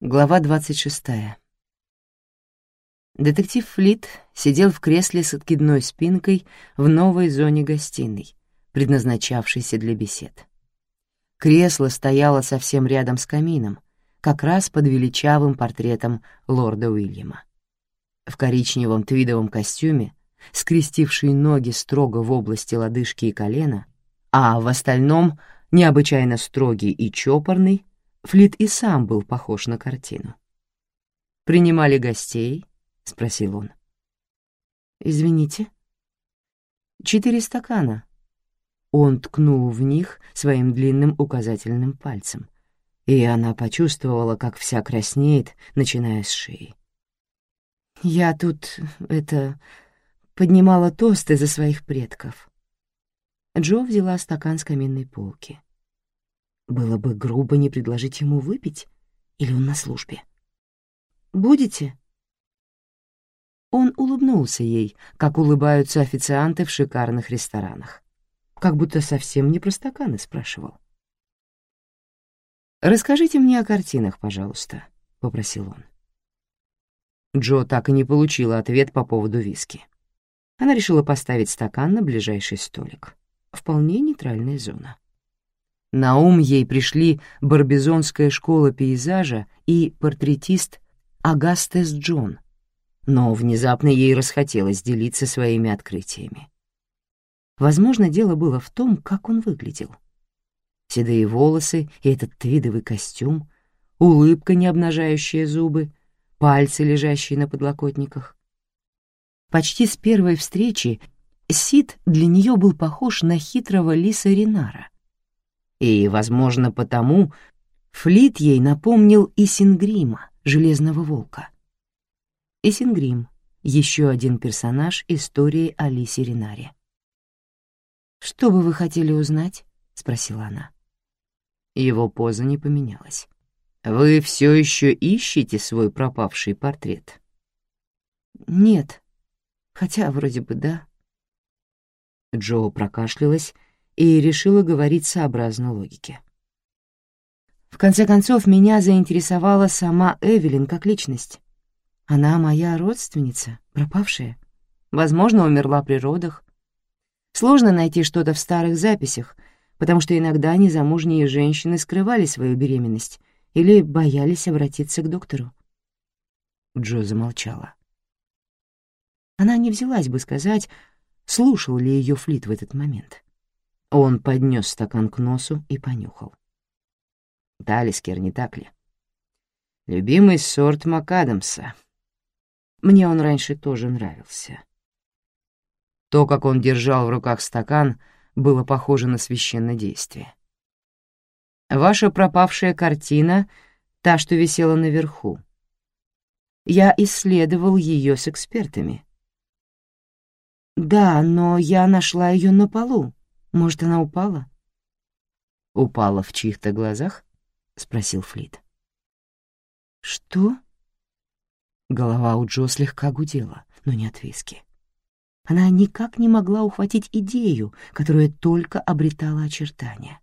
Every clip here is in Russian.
Глава 26. Детектив Флит сидел в кресле с откидной спинкой в новой зоне гостиной, предназначавшейся для бесед. Кресло стояло совсем рядом с камином, как раз под величавым портретом лорда Уильяма. В коричневом твидовом костюме, скрестивший ноги строго в области лодыжки и колена, а в остальном необычайно строгий и чопорный, Флит и сам был похож на картину. «Принимали гостей?» — спросил он. «Извините». «Четыре стакана». Он ткнул в них своим длинным указательным пальцем, и она почувствовала, как вся краснеет, начиная с шеи. «Я тут, это, поднимала тосты за своих предков». Джо взяла стакан с каминной полки. Было бы грубо не предложить ему выпить, или он на службе. «Будете?» Он улыбнулся ей, как улыбаются официанты в шикарных ресторанах. Как будто совсем не про стаканы спрашивал. «Расскажите мне о картинах, пожалуйста», — попросил он. Джо так и не получила ответ по поводу виски. Она решила поставить стакан на ближайший столик. Вполне нейтральная зона. На ум ей пришли Барбизонская школа пейзажа и портретист Агастес Джон, но внезапно ей расхотелось делиться своими открытиями. Возможно, дело было в том, как он выглядел. Седые волосы и этот твидовый костюм, улыбка, не обнажающая зубы, пальцы, лежащие на подлокотниках. Почти с первой встречи Сид для нее был похож на хитрого лиса Ринара — и, возможно, потому Флит ей напомнил Исингрима, Железного Волка. Исингрим — еще один персонаж истории о Лисе Ренаре. «Что бы вы хотели узнать?» — спросила она. Его поза не поменялась. «Вы все еще ищете свой пропавший портрет?» «Нет, хотя вроде бы да». Джо прокашлялась и решила говорить сообразно логике. В конце концов, меня заинтересовала сама Эвелин как личность. Она моя родственница, пропавшая. Возможно, умерла при родах. Сложно найти что-то в старых записях, потому что иногда незамужние женщины скрывали свою беременность или боялись обратиться к доктору. Джо замолчала. Она не взялась бы сказать, слушал ли ее Флит в этот момент. Он поднес стакан к носу и понюхал. Талискер, не так ли? Любимый сорт Макадамса. Мне он раньше тоже нравился. То, как он держал в руках стакан, было похоже на священное действие. Ваша пропавшая картина — та, что висела наверху. Я исследовал ее с экспертами. Да, но я нашла ее на полу. Может, она упала? Упала в чьих-то глазах? спросил Флит. Что? Голова у Джо слегка гудела, но не от виски. Она никак не могла ухватить идею, которая только обретала очертания.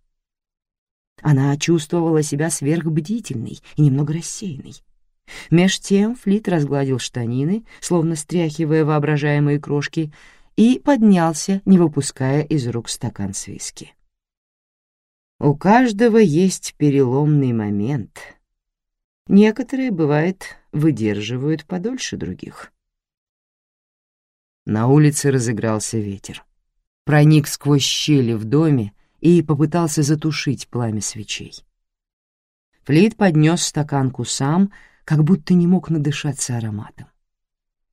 Она чувствовала себя сверхбдительной и немного рассеянной. Меж тем Флит разгладил штанины, словно стряхивая воображаемые крошки, и поднялся, не выпуская из рук стакан с виски. У каждого есть переломный момент. Некоторые, бывает, выдерживают подольше других. На улице разыгрался ветер. Проник сквозь щели в доме и попытался затушить пламя свечей. Флит поднес стаканку сам, как будто не мог надышаться ароматом.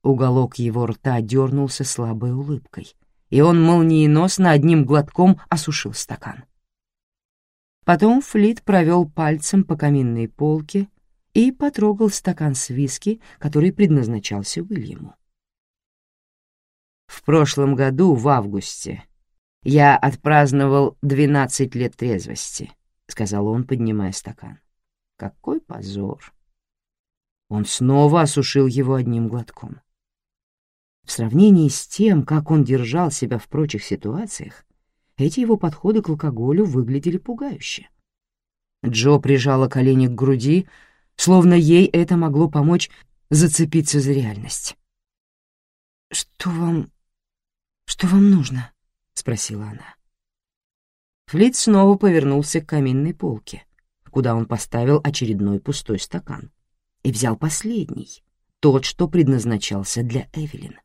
Уголок его рта дернулся слабой улыбкой, и он молниеносно одним глотком осушил стакан. Потом Флит провел пальцем по каминной полке и потрогал стакан с виски, который предназначался Уильяму. В прошлом году, в августе, я отпраздновал двенадцать лет трезвости, — сказал он, поднимая стакан. Какой позор! Он снова осушил его одним глотком. В сравнении с тем, как он держал себя в прочих ситуациях, Эти его подходы к алкоголю выглядели пугающе. Джо прижала колени к груди, словно ей это могло помочь зацепиться за реальность. «Что вам... что вам нужно?» — спросила она. Флит снова повернулся к каминной полке, куда он поставил очередной пустой стакан, и взял последний, тот, что предназначался для Эвелин.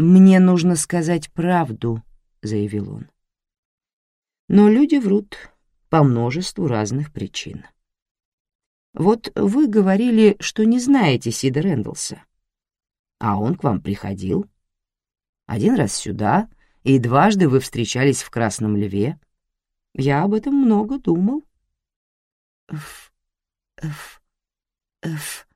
«Мне нужно сказать правду», — заявил он. «Но люди врут по множеству разных причин. Вот вы говорили, что не знаете Сида Рэндалса, а он к вам приходил. Один раз сюда, и дважды вы встречались в Красном Льве. Я об этом много думал». «Эф, эф, эф»,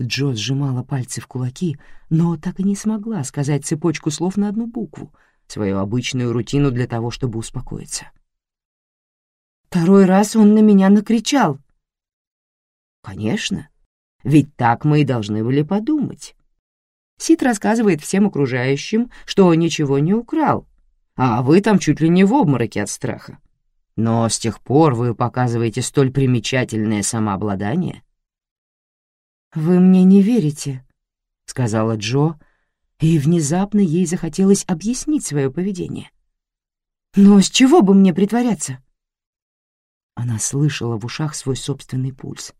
Джо сжимала пальцы в кулаки, но так и не смогла сказать цепочку слов на одну букву, свою обычную рутину для того, чтобы успокоиться. «Второй раз он на меня накричал». «Конечно, ведь так мы и должны были подумать». Сид рассказывает всем окружающим, что ничего не украл, а вы там чуть ли не в обмороке от страха. Но с тех пор вы показываете столь примечательное самообладание, «Вы мне не верите», — сказала Джо, и внезапно ей захотелось объяснить свое поведение. «Но с чего бы мне притворяться?» Она слышала в ушах свой собственный пульс.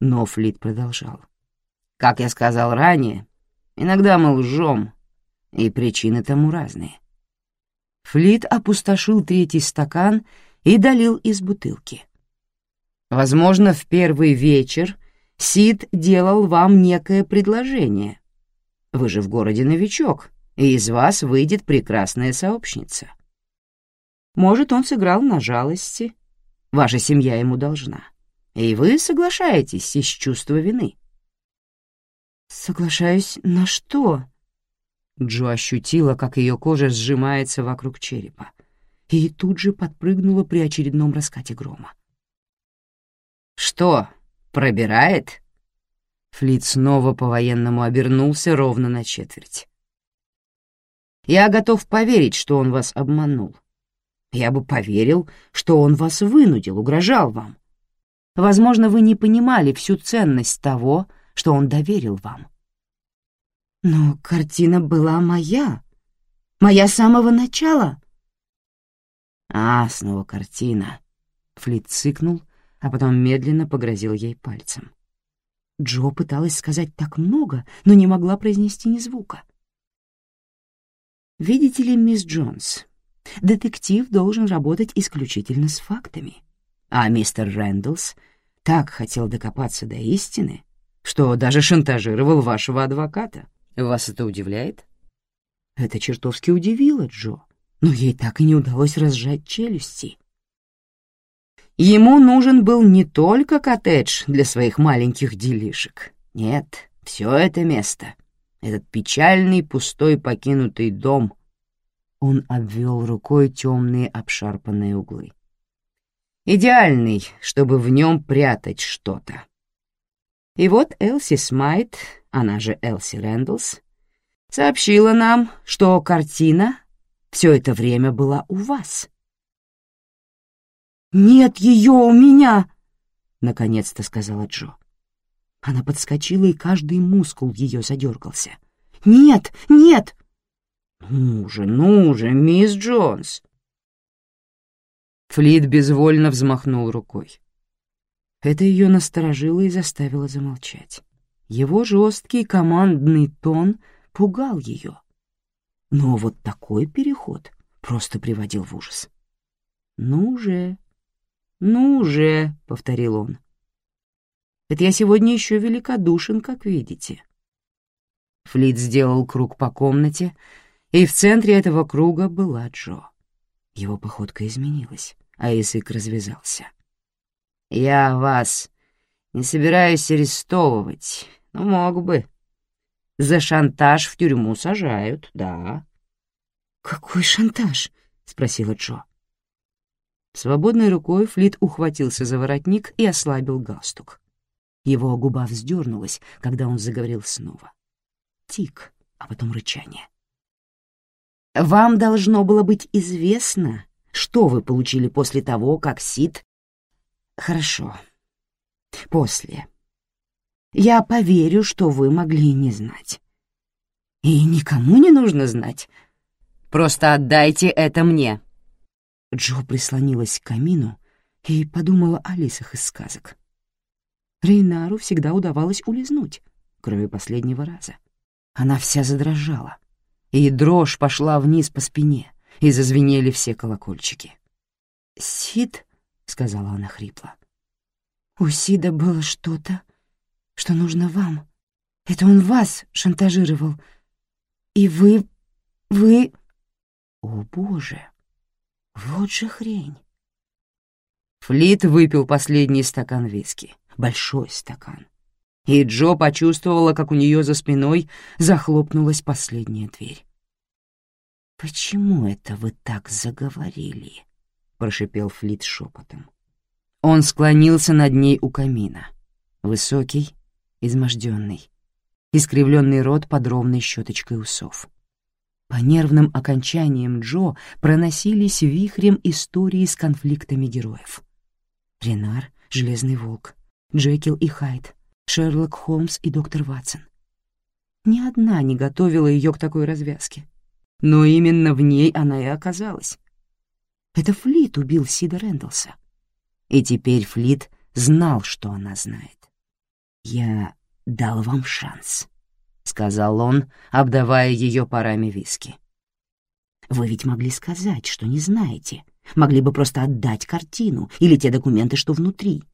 Но Флит продолжал. «Как я сказал ранее, иногда мы лжем, и причины тому разные». Флит опустошил третий стакан и долил из бутылки. Возможно, в первый вечер Сид делал вам некое предложение. Вы же в городе новичок, и из вас выйдет прекрасная сообщница. Может, он сыграл на жалости. Ваша семья ему должна. И вы соглашаетесь из чувства вины. «Соглашаюсь на что?» Джо ощутила, как ее кожа сжимается вокруг черепа, и тут же подпрыгнула при очередном раскате грома. «Что, Пробирает?» Флит снова по-военному обернулся ровно на четверть. «Я готов поверить, что он вас обманул. Я бы поверил, что он вас вынудил, угрожал вам. Возможно, вы не понимали всю ценность того, что он доверил вам. Но картина была моя. Моя с самого начала. А, снова картина. Флит цыкнул, а потом медленно погрозил ей пальцем. Джо пыталась сказать так много, но не могла произнести ни звука. «Видите ли, мисс Джонс, детектив должен работать исключительно с фактами, а мистер Рэндаллс так хотел докопаться до истины, что даже шантажировал вашего адвоката. Вас это удивляет?» Это чертовски удивило Джо, но ей так и не удалось разжать челюсти. Ему нужен был не только коттедж для своих маленьких делишек. Нет, все это место, этот печальный пустой покинутый дом. Он обвел рукой темные обшарпанные углы. Идеальный, чтобы в нем прятать что-то. И вот Элси Смайт, она же Элси Рэндаллс, сообщила нам, что картина все это время была у вас. «Нет ее у меня!» — наконец-то сказала Джо. Она подскочила, и каждый мускул ее задергался. «Нет, нет!» «Ну же, ну же, мисс Джонс!» Флит безвольно взмахнул рукой. Это ее насторожило и заставило замолчать. Его жесткий командный тон пугал ее. Но вот такой переход просто приводил в ужас. «Ну же, «Ну же», — повторил он. «Это я сегодня еще великодушен, как видите». Флит сделал круг по комнате, и в центре этого круга была Джо. Его походка изменилась, а язык развязался. «Я вас не собираюсь арестовывать, но мог бы. За шантаж в тюрьму сажают, да». «Какой шантаж?» — спросила Джо. Свободной рукой Флит ухватился за воротник и ослабил галстук. Его губа вздернулась, когда он заговорил снова. Тик, а потом рычание. Вам должно было быть известно, что вы получили после того, как Сид... Хорошо. После. Я поверю, что вы могли не знать. И никому не нужно знать. Просто отдайте это мне. Джо прислонилась к камину и подумала о лисах из сказок. Рейнару всегда удавалось улизнуть, кроме последнего раза. Она вся задрожала, и дрожь пошла вниз по спине, и зазвенели все колокольчики. «Сид», — сказала она хрипло, — «у Сида было что-то, что нужно вам. Это он вас шантажировал. И вы... вы...» «О, боже, вот же хрень!» Флит выпил последний стакан виски, большой стакан. И Джо почувствовала, как у нее за спиной захлопнулась последняя дверь. «Почему это вы так заговорили?» — прошипел Флит шепотом. Он склонился над ней у камина. Высокий, изможденный, искривленный рот под ровной щеточкой усов. По нервным окончаниям Джо проносились вихрем истории с конфликтами героев. Ренар, Железный Волк, Джекил и Хайд, Шерлок Холмс и доктор Ватсон. Ни одна не готовила ее к такой развязке но именно в ней она и оказалась. Это Флит убил Сида Рэндалса. И теперь Флит знал, что она знает. «Я дал вам шанс», — сказал он, обдавая ее парами виски. «Вы ведь могли сказать, что не знаете, могли бы просто отдать картину или те документы, что внутри,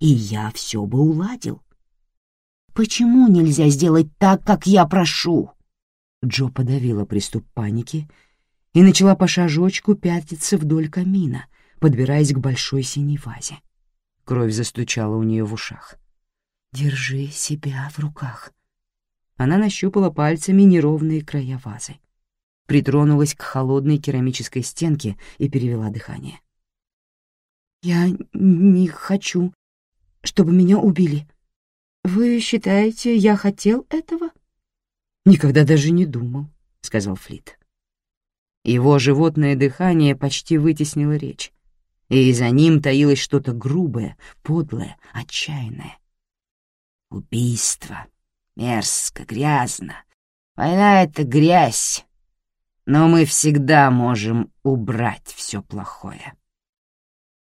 и я все бы уладил. Почему нельзя сделать так, как я прошу?» Джо подавила приступ паники и начала по шажочку пятиться вдоль камина, подбираясь к большой синей вазе. Кровь застучала у нее в ушах. «Держи себя в руках». Она нащупала пальцами неровные края вазы, притронулась к холодной керамической стенке и перевела дыхание. «Я не хочу, чтобы меня убили. Вы считаете, я хотел этого?» «Никогда даже не думал», — сказал Флит. Его животное дыхание почти вытеснило речь, и за ним таилось что-то грубое, подлое, отчаянное. «Убийство. Мерзко, грязно. Война — это грязь. Но мы всегда можем убрать все плохое».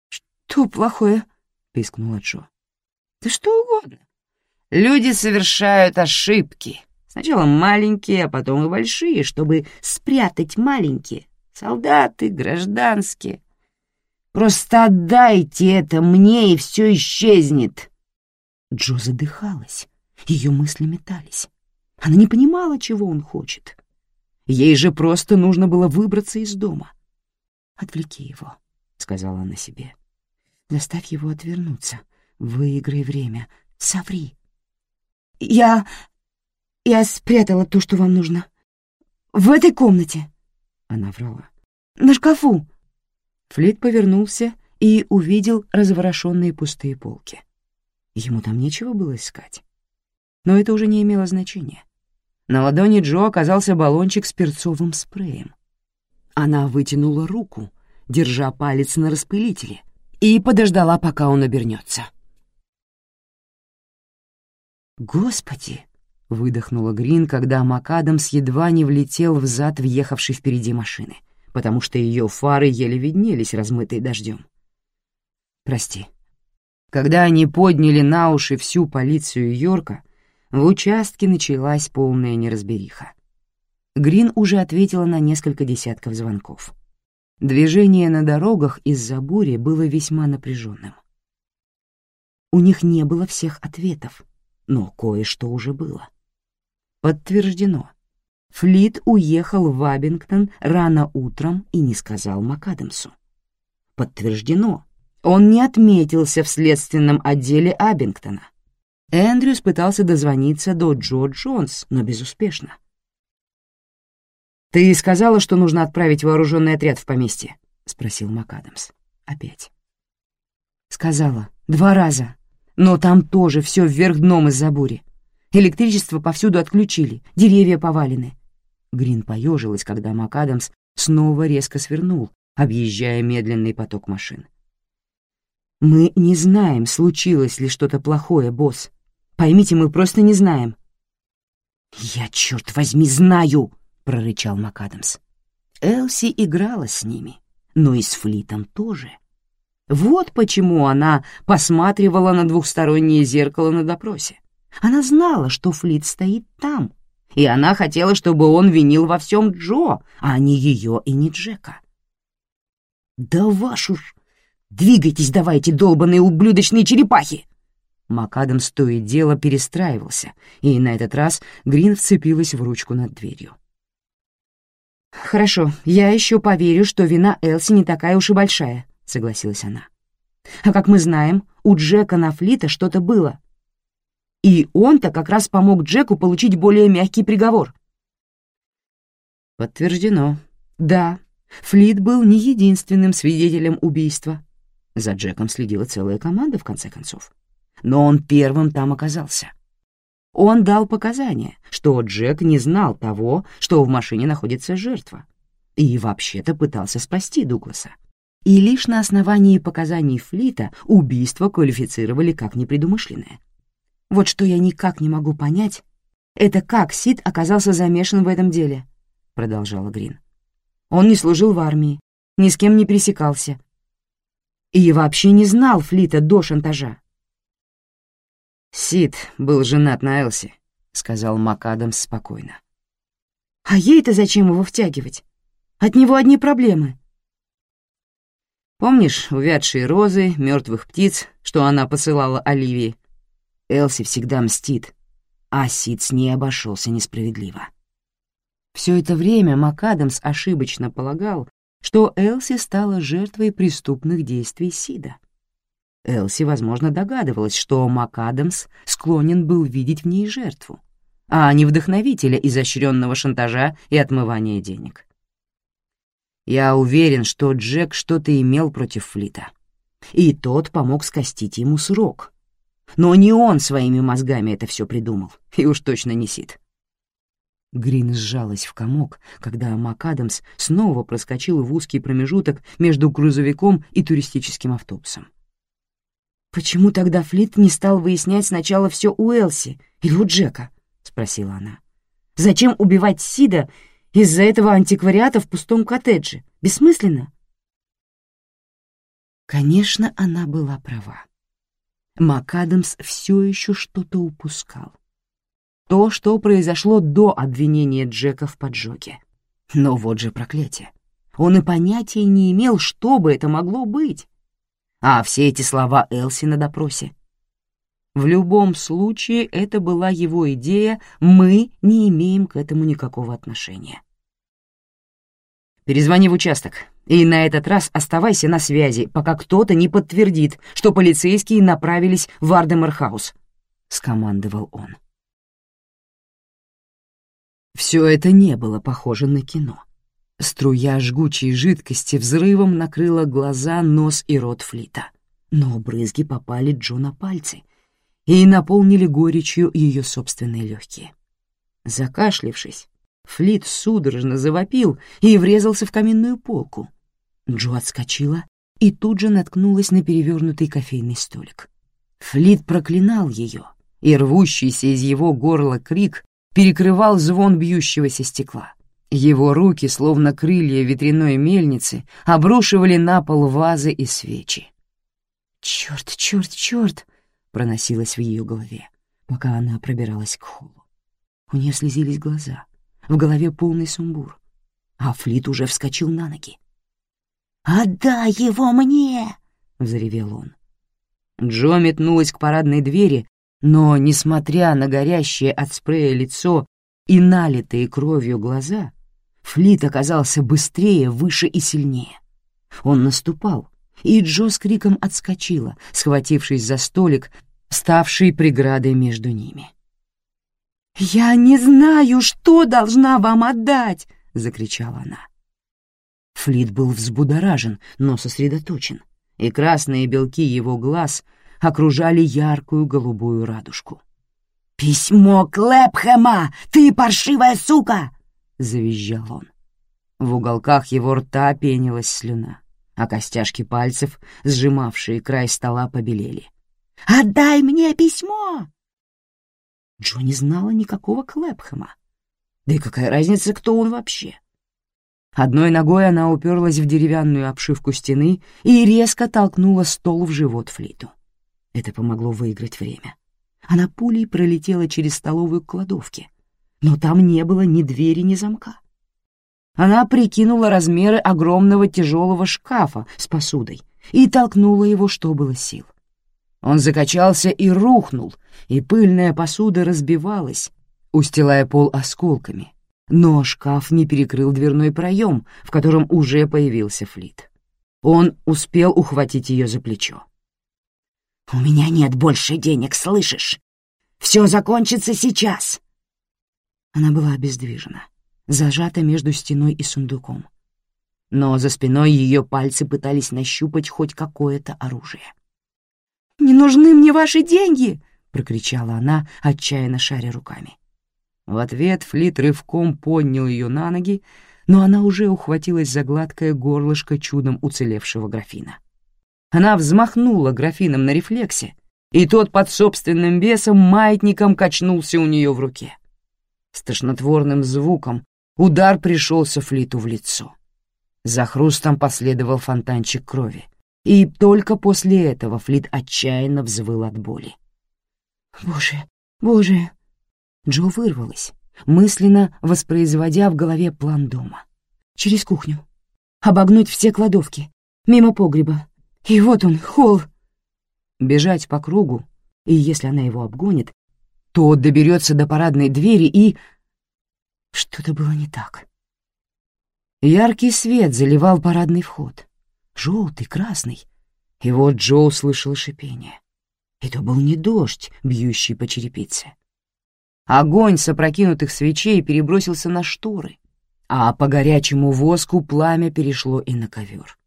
«Что плохое?» — пискнула Джо. «Да что угодно. Люди совершают ошибки, Сначала маленькие, а потом и большие, чтобы спрятать маленькие. Солдаты, гражданские. Просто отдайте это мне, и все исчезнет. Джо задыхалась, ее мысли метались. Она не понимала, чего он хочет. Ей же просто нужно было выбраться из дома. «Отвлеки его», — сказала она себе. «Заставь его отвернуться. Выиграй время. Соври». «Я...» Я спрятала то, что вам нужно. В этой комнате. Она врала. На шкафу. Флит повернулся и увидел разворошенные пустые полки. Ему там нечего было искать. Но это уже не имело значения. На ладони Джо оказался баллончик с перцовым спреем. Она вытянула руку, держа палец на распылителе, и подождала, пока он обернется. «Господи!» Выдохнула Грин, когда МакАдамс едва не влетел в зад въехавшей впереди машины, потому что ее фары еле виднелись, размытые дождем. «Прости». Когда они подняли на уши всю полицию Йорка, в участке началась полная неразбериха. Грин уже ответила на несколько десятков звонков. Движение на дорогах из-за бури было весьма напряженным. У них не было всех ответов, но кое-что уже было. Подтверждено. Флит уехал в Абингтон рано утром и не сказал МакАдамсу. Подтверждено. Он не отметился в следственном отделе Абингтона. Эндрюс пытался дозвониться до Джо Джонс, но безуспешно. «Ты сказала, что нужно отправить вооруженный отряд в поместье?» — спросил МакАдамс. Опять. «Сказала. Два раза. Но там тоже все вверх дном из-за бури. Электричество повсюду отключили, деревья повалены. Грин поежилась, когда МакАдамс снова резко свернул, объезжая медленный поток машин. «Мы не знаем, случилось ли что-то плохое, босс. Поймите, мы просто не знаем». «Я, черт возьми, знаю!» — прорычал МакАдамс. Элси играла с ними, но и с Флитом тоже. Вот почему она посматривала на двухстороннее зеркало на допросе. Она знала, что Флит стоит там, и она хотела, чтобы он винил во всем Джо, а не ее и не Джека. «Да вашу ж! Двигайтесь давайте, долбаные ублюдочные черепахи!» МакАдам то и дело перестраивался, и на этот раз Грин вцепилась в ручку над дверью. «Хорошо, я еще поверю, что вина Элси не такая уж и большая», — согласилась она. «А как мы знаем, у Джека на Флита что-то было. И он-то как раз помог Джеку получить более мягкий приговор». «Подтверждено. Да, Флит был не единственным свидетелем убийства. За Джеком следила целая команда, в конце концов. Но он первым там оказался. Он дал показания, что Джек не знал того, что в машине находится жертва, и вообще-то пытался спасти Дугласа. И лишь на основании показаний Флита убийство квалифицировали как непредумышленное. Вот что я никак не могу понять, это как Сид оказался замешан в этом деле, продолжала Грин. Он не служил в армии, ни с кем не пересекался. И вообще не знал Флита до шантажа. «Сид был женат на Элси», — сказал МакАдамс спокойно. «А ей-то зачем его втягивать? От него одни проблемы». Помнишь увядшие розы, мертвых птиц, что она посылала Оливии? Элси всегда мстит, а Сид с ней обошелся несправедливо. Все это время МакАдамс ошибочно полагал, что Элси стала жертвой преступных действий Сида. Элси, возможно, догадывалась, что МакАдамс склонен был видеть в ней жертву, а не вдохновителя изощренного шантажа и отмывания денег. Я уверен, что Джек что-то имел против Флита, и тот помог скостить ему срок. Но не он своими мозгами это все придумал, и уж точно не Сид. Грин сжалась в комок, когда МакАдамс снова проскочил в узкий промежуток между грузовиком и туристическим автобусом. «Почему тогда Флит не стал выяснять сначала все у Элси или у Джека?» — спросила она. «Зачем убивать Сида из-за этого антиквариата в пустом коттедже? Бессмысленно?» Конечно, она была права. МакАдамс все еще что-то упускал. То, что произошло до обвинения Джека в поджоге. Но вот же проклятие. Он и понятия не имел, что бы это могло быть а все эти слова Элси на допросе. В любом случае, это была его идея, мы не имеем к этому никакого отношения. Перезвони в участок, и на этот раз оставайся на связи, пока кто-то не подтвердит, что полицейские направились в Ардемор-хаус, — скомандовал он. Все это не было похоже на кино. Струя жгучей жидкости взрывом накрыла глаза, нос и рот Флита. Но брызги попали Джо на пальцы и наполнили горечью ее собственные легкие. Закашлившись, Флит судорожно завопил и врезался в каминную полку. Джо отскочила и тут же наткнулась на перевернутый кофейный столик. Флит проклинал ее, и рвущийся из его горла крик перекрывал звон бьющегося стекла. Его руки, словно крылья ветряной мельницы, обрушивали на пол вазы и свечи. «Чёрт, чёрт, чёрт!» — проносилось в ее голове, пока она пробиралась к холлу. У нее слезились глаза, в голове полный сумбур, а Флит уже вскочил на ноги. «Отдай его мне!» — взревел он. Джо метнулась к парадной двери, но, несмотря на горящее от спрея лицо и налитые кровью глаза, Флит оказался быстрее, выше и сильнее. Он наступал, и Джо с криком отскочила, схватившись за столик, ставший преградой между ними. «Я не знаю, что должна вам отдать!» — закричала она. Флит был взбудоражен, но сосредоточен, и красные белки его глаз окружали яркую голубую радужку. «Письмо Клэпхэма! Ты паршивая сука!» — завизжал он. В уголках его рта пенилась слюна, а костяшки пальцев, сжимавшие край стола, побелели. «Отдай мне письмо!» Джо не знала никакого Клэпхэма. Да и какая разница, кто он вообще? Одной ногой она уперлась в деревянную обшивку стены и резко толкнула стол в живот Флиту. Это помогло выиграть время. Она пулей пролетела через столовую к кладовке, но там не было ни двери, ни замка. Она прикинула размеры огромного тяжелого шкафа с посудой и толкнула его, что было сил. Он закачался и рухнул, и пыльная посуда разбивалась, устилая пол осколками, но шкаф не перекрыл дверной проем, в котором уже появился Флит. Он успел ухватить ее за плечо. «У меня нет больше денег, слышишь? Все закончится сейчас!» Она была обездвижена, зажата между стеной и сундуком. Но за спиной ее пальцы пытались нащупать хоть какое-то оружие. «Не нужны мне ваши деньги!» — прокричала она, отчаянно шаря руками. В ответ Флит рывком поднял ее на ноги, но она уже ухватилась за гладкое горлышко чудом уцелевшего графина. Она взмахнула графином на рефлексе, и тот под собственным весом маятником качнулся у нее в руке. С тошнотворным звуком удар пришелся Флиту в лицо. За хрустом последовал фонтанчик крови, и только после этого Флит отчаянно взвыл от боли. «Боже, боже!» Джо вырвалась, мысленно воспроизводя в голове план дома. Через кухню. Обогнуть все кладовки. Мимо погреба. И вот он, холл. Бежать по кругу, и если она его обгонит, то доберется до парадной двери и... Что-то было не так. Яркий свет заливал парадный вход. Желтый, красный. И вот Джо услышал шипение. Это был не дождь, бьющий по черепице. Огонь с опрокинутых свечей перебросился на шторы, а по горячему воску пламя перешло и на ковер.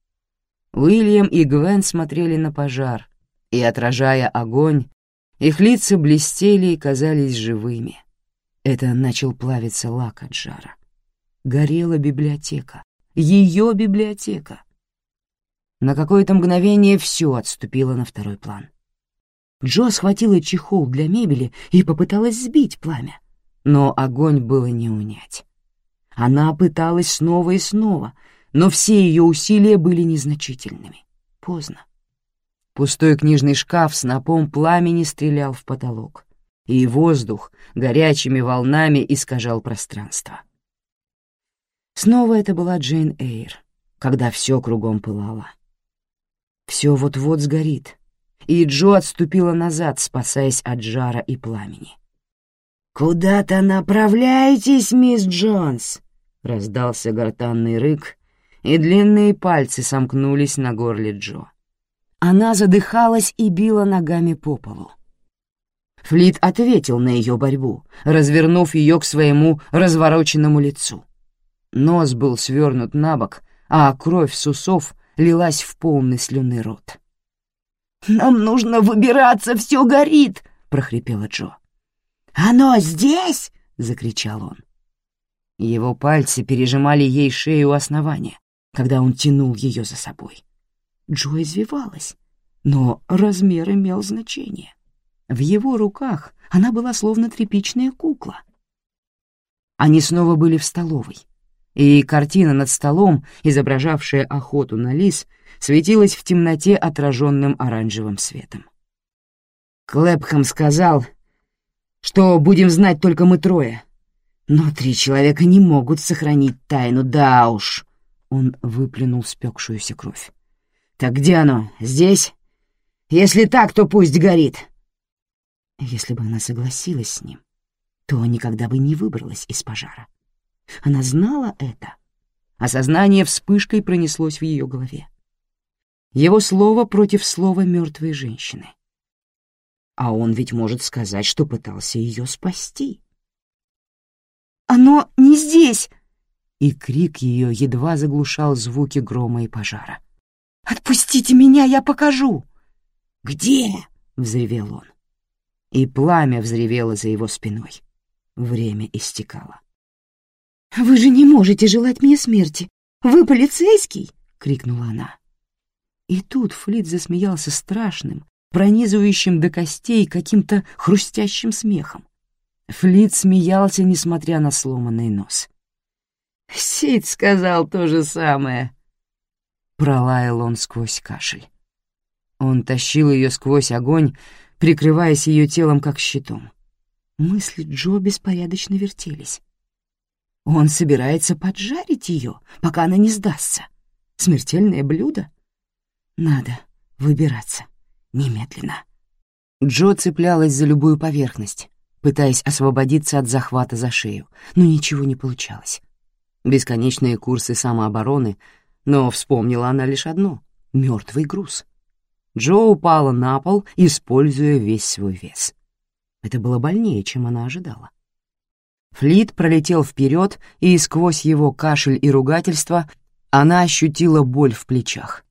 Уильям и Гвен смотрели на пожар, и, отражая огонь, их лица блестели и казались живыми. Это начал плавиться лак от жара. Горела библиотека, ее библиотека. На какое-то мгновение все отступило на второй план. Джо схватила чехол для мебели и попыталась сбить пламя, но огонь было не унять. Она пыталась снова и снова, но все ее усилия были незначительными. Поздно. Пустой книжный шкаф с напом пламени стрелял в потолок, и воздух горячими волнами искажал пространство. Снова это была Джейн Эйр, когда все кругом пылало. Все вот-вот сгорит, и Джо отступила назад, спасаясь от жара и пламени. «Куда-то направляетесь, мисс Джонс?» — раздался гортанный рык, и длинные пальцы сомкнулись на горле Джо. Она задыхалась и била ногами по полу. Флит ответил на ее борьбу, развернув ее к своему развороченному лицу. Нос был свернут на бок, а кровь с усов лилась в полный слюный рот. «Нам нужно выбираться, все горит!» — прохрипела Джо. «Оно здесь!» — закричал он. Его пальцы пережимали ей шею у основания, когда он тянул ее за собой. Джо извивалась, но размер имел значение. В его руках она была словно тряпичная кукла. Они снова были в столовой, и картина над столом, изображавшая охоту на лис, светилась в темноте отраженным оранжевым светом. Клэпхэм сказал, что будем знать только мы трое. Но три человека не могут сохранить тайну, да уж. Он выплюнул спекшуюся кровь. Так где оно? Здесь? Если так, то пусть горит. Если бы она согласилась с ним, то никогда бы не выбралась из пожара. Она знала это. Осознание вспышкой пронеслось в ее голове. Его слово против слова мертвой женщины. А он ведь может сказать, что пытался ее спасти. «Оно не здесь!» И крик ее едва заглушал звуки грома и пожара. «Отпустите меня, я покажу!» «Где?» — взревел он. И пламя взревело за его спиной. Время истекало. «Вы же не можете желать мне смерти! Вы полицейский!» — крикнула она. И тут Флит засмеялся страшным, пронизывающим до костей каким-то хрустящим смехом. Флит смеялся, несмотря на сломанный нос. «Сид сказал то же самое», — пролаял он сквозь кашель. Он тащил ее сквозь огонь, прикрываясь ее телом как щитом. Мысли Джо беспорядочно вертелись. Он собирается поджарить ее, пока она не сдастся. Смертельное блюдо? Надо выбираться. Немедленно. Джо цеплялась за любую поверхность, пытаясь освободиться от захвата за шею, но ничего не получалось. Бесконечные курсы самообороны, но вспомнила она лишь одно — мертвый груз. Джо упала на пол, используя весь свой вес. Это было больнее, чем она ожидала. Флит пролетел вперед, и сквозь его кашель и ругательство она ощутила боль в плечах.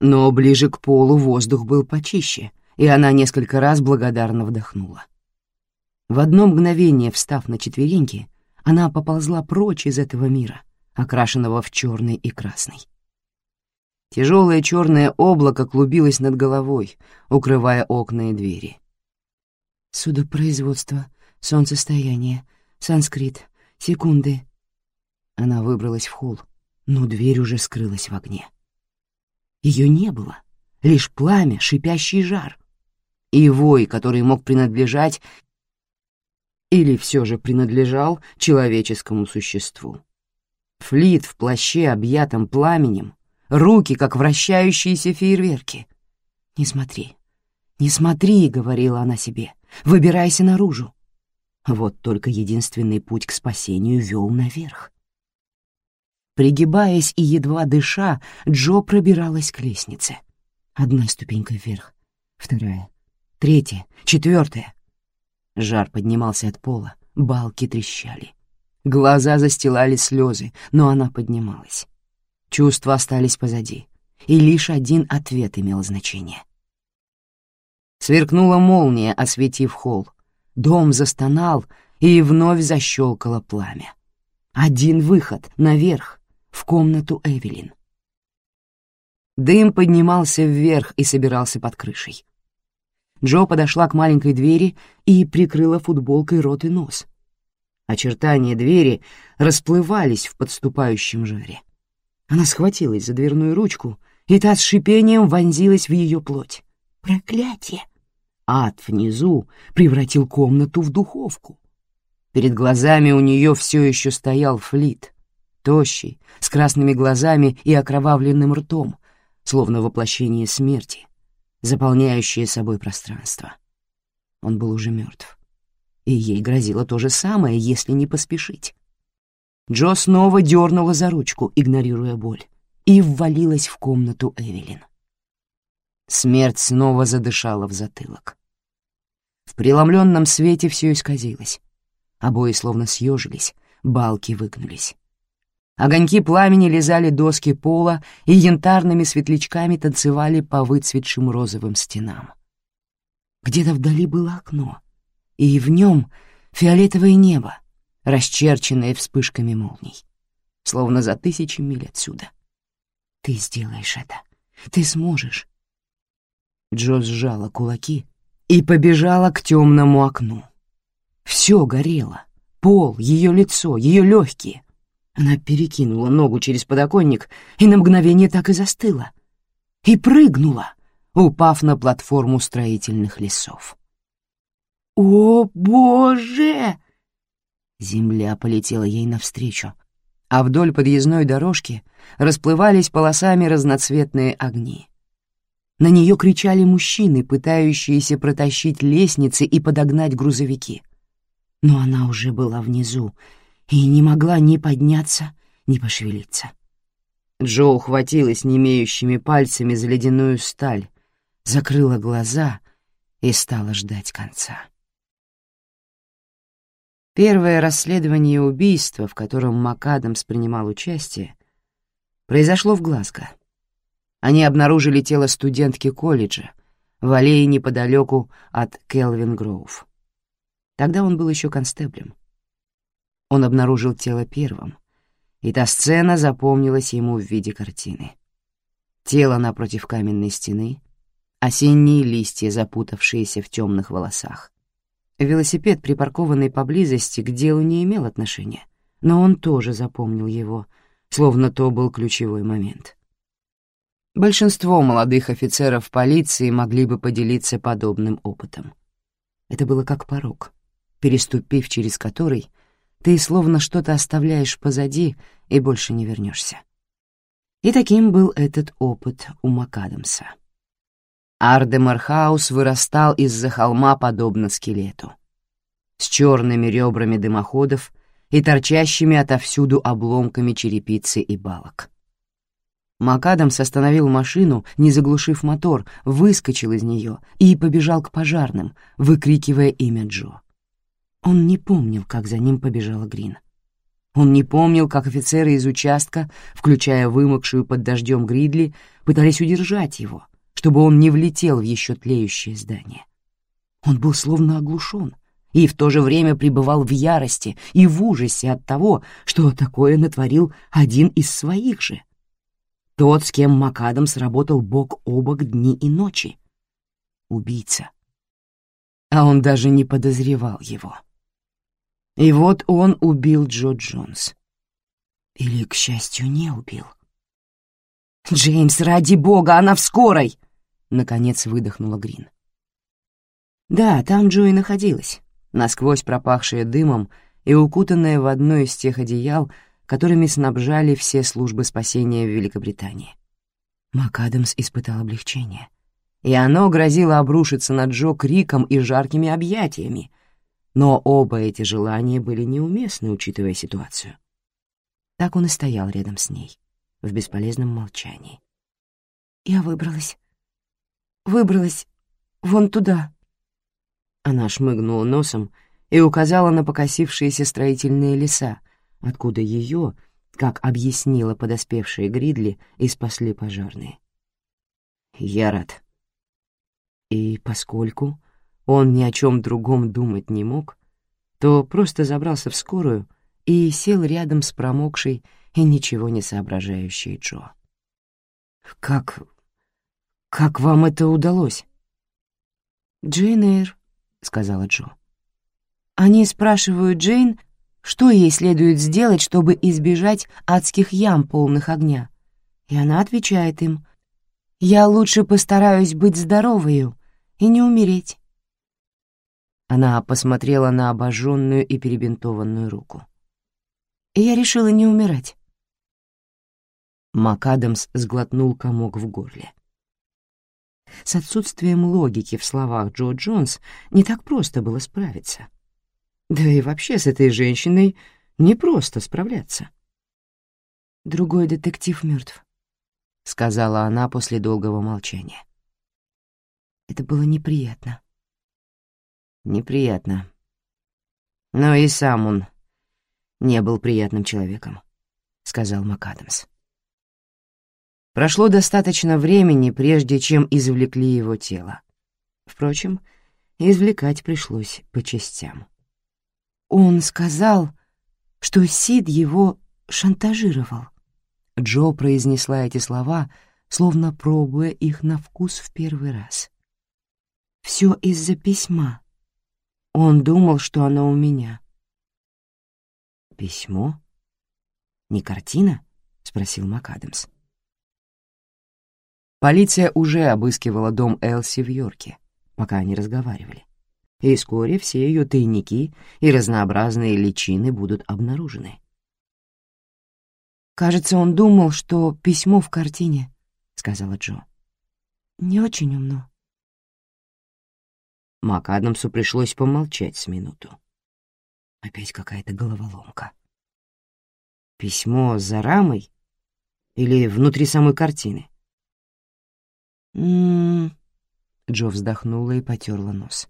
Но ближе к полу воздух был почище, и она несколько раз благодарно вдохнула. В одно мгновение, встав на четвереньки, она поползла прочь из этого мира, окрашенного в черный и красный. Тяжелое черное облако клубилось над головой, укрывая окна и двери. Судопроизводство, солнцестояние, санскрит, секунды. Она выбралась в холл, но дверь уже скрылась в огне. Ее не было, лишь пламя, шипящий жар. И вой, который мог принадлежать или все же принадлежал человеческому существу. Флит в плаще, объятом пламенем, руки, как вращающиеся фейерверки. «Не смотри, не смотри», — говорила она себе, Выбирайся наружу. Вот только единственный путь к спасению вел наверх. Пригибаясь и едва дыша, Джо пробиралась к лестнице. Одна ступенька вверх, вторая, третья, четвертая. Жар поднимался от пола, балки трещали. Глаза застилали слезы, но она поднималась. Чувства остались позади, и лишь один ответ имел значение. Сверкнула молния, осветив холл. Дом застонал, и вновь защелкало пламя. Один выход, наверх, в комнату Эвелин. Дым поднимался вверх и собирался под крышей. Джо подошла к маленькой двери и прикрыла футболкой рот и нос. Очертания двери расплывались в подступающем жаре. Она схватилась за дверную ручку, и та с шипением вонзилась в ее плоть. Проклятие! ад внизу превратил комнату в духовку. Перед глазами у нее все еще стоял флит, тощий, с красными глазами и окровавленным ртом, словно воплощение смерти, заполняющее собой пространство. Он был уже мертв, и ей грозило то же самое, если не поспешить. Джо снова дернула за ручку, игнорируя боль, и ввалилась в комнату Эвелин. Смерть снова задышала в затылок. В преломленном свете все исказилось. Обои словно съежились, балки выгнулись. Огоньки пламени лизали доски пола и янтарными светлячками танцевали по выцветшим розовым стенам. Где-то вдали было окно, и в нем фиолетовое небо, расчерченное вспышками молний, словно за тысячи миль отсюда. «Ты сделаешь это! Ты сможешь!» Джо сжала кулаки, и побежала к темному окну. Все горело. Пол, ее лицо, ее легкие. Она перекинула ногу через подоконник и на мгновение так и застыла. И прыгнула, упав на платформу строительных лесов. «О, Боже!» Земля полетела ей навстречу, а вдоль подъездной дорожки расплывались полосами разноцветные огни. На нее кричали мужчины, пытающиеся протащить лестницы и подогнать грузовики. Но она уже была внизу и не могла ни подняться, ни пошевелиться. Джо ухватилась немеющими пальцами за ледяную сталь, закрыла глаза и стала ждать конца. Первое расследование убийства, в котором МакАдамс принимал участие, произошло в Глазго — они обнаружили тело студентки колледжа в аллее неподалеку от Келвин Гроув. Тогда он был еще констеблем. Он обнаружил тело первым, и та сцена запомнилась ему в виде картины. Тело напротив каменной стены, осенние листья, запутавшиеся в темных волосах. Велосипед, припаркованный поблизости, к делу не имел отношения, но он тоже запомнил его, словно то был ключевой момент. Большинство молодых офицеров полиции могли бы поделиться подобным опытом. Это было как порог, переступив через который, ты словно что-то оставляешь позади и больше не вернешься. И таким был этот опыт у МакАдамса. Ардемор-хаус вырастал из-за холма подобно скелету, с черными ребрами дымоходов и торчащими отовсюду обломками черепицы и балок. МакАдамс остановил машину, не заглушив мотор, выскочил из нее и побежал к пожарным, выкрикивая имя Джо. Он не помнил, как за ним побежала Грин. Он не помнил, как офицеры из участка, включая вымокшую под дождем Гридли, пытались удержать его, чтобы он не влетел в еще тлеющее здание. Он был словно оглушен и в то же время пребывал в ярости и в ужасе от того, что такое натворил один из своих же — тот, с кем Макадам сработал бок о бок дни и ночи. Убийца. А он даже не подозревал его. И вот он убил Джо Джонс. Или, к счастью, не убил. «Джеймс, ради бога, она в скорой!» — наконец выдохнула Грин. Да, там Джо и находилась, насквозь пропахшая дымом и укутанная в одно из тех одеял, которыми снабжали все службы спасения в Великобритании. МакАдамс испытал облегчение, и оно грозило обрушиться на Джо криком и жаркими объятиями, но оба эти желания были неуместны, учитывая ситуацию. Так он и стоял рядом с ней, в бесполезном молчании. «Я выбралась. Выбралась. Вон туда». Она шмыгнула носом и указала на покосившиеся строительные леса, откуда ее, как объяснила подоспевшая Гридли, и спасли пожарные. Я рад. И поскольку он ни о чем другом думать не мог, то просто забрался в скорую и сел рядом с промокшей и ничего не соображающей Джо. «Как... как вам это удалось?» «Джейн Эйр», — сказала Джо. «Они спрашивают Джейн, что ей следует сделать, чтобы избежать адских ям, полных огня. И она отвечает им, «Я лучше постараюсь быть здоровою и не умереть». Она посмотрела на обожженную и перебинтованную руку. И я решила не умирать. МакАдамс сглотнул комок в горле. С отсутствием логики в словах Джо Джонс не так просто было справиться. Да и вообще с этой женщиной непросто справляться. «Другой детектив мертв», — сказала она после долгого молчания. Это было неприятно. Неприятно. Но и сам он не был приятным человеком, — сказал МакАдамс. Прошло достаточно времени, прежде чем извлекли его тело. Впрочем, извлекать пришлось по частям. Он сказал, что Сид его шантажировал. Джо произнесла эти слова, словно пробуя их на вкус в первый раз. Все из-за письма. Он думал, что оно у меня. «Письмо? Не картина?» — спросил МакАдамс. Полиция уже обыскивала дом Элси в Йорке, пока они разговаривали и вскоре все ее тайники и разнообразные личины будут обнаружены. «Кажется, он думал, что письмо в картине», — сказала Джо. «Не очень умно». МакАдамсу пришлось помолчать с минуту. Опять какая-то головоломка. Письмо за рамой или внутри самой картины? «М-м-м...» Джо вздохнула и потерла нос.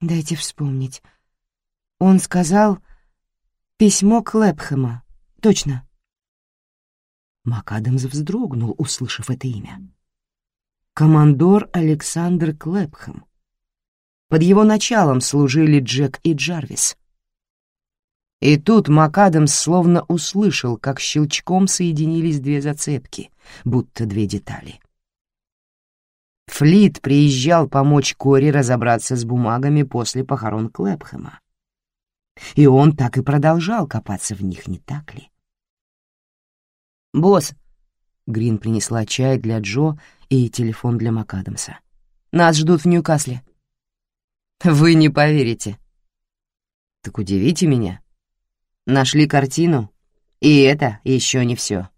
Дайте вспомнить. Он сказал «Письмо Клэпхэма». Точно. МакАдамс вздрогнул, услышав это имя. Командор Александр Клэпхэм. Под его началом служили Джек и Джарвис. И тут МакАдамс словно услышал, как щелчком соединились две зацепки, будто две детали. Флит приезжал помочь Кори разобраться с бумагами после похорон Клэпхэма. И он так и продолжал копаться в них, не так ли? «Босс!» — Грин принесла чай для Джо и телефон для МакАдамса. «Нас ждут в Ньюкасле». «Вы не поверите». «Так удивите меня. Нашли картину, и это еще не все.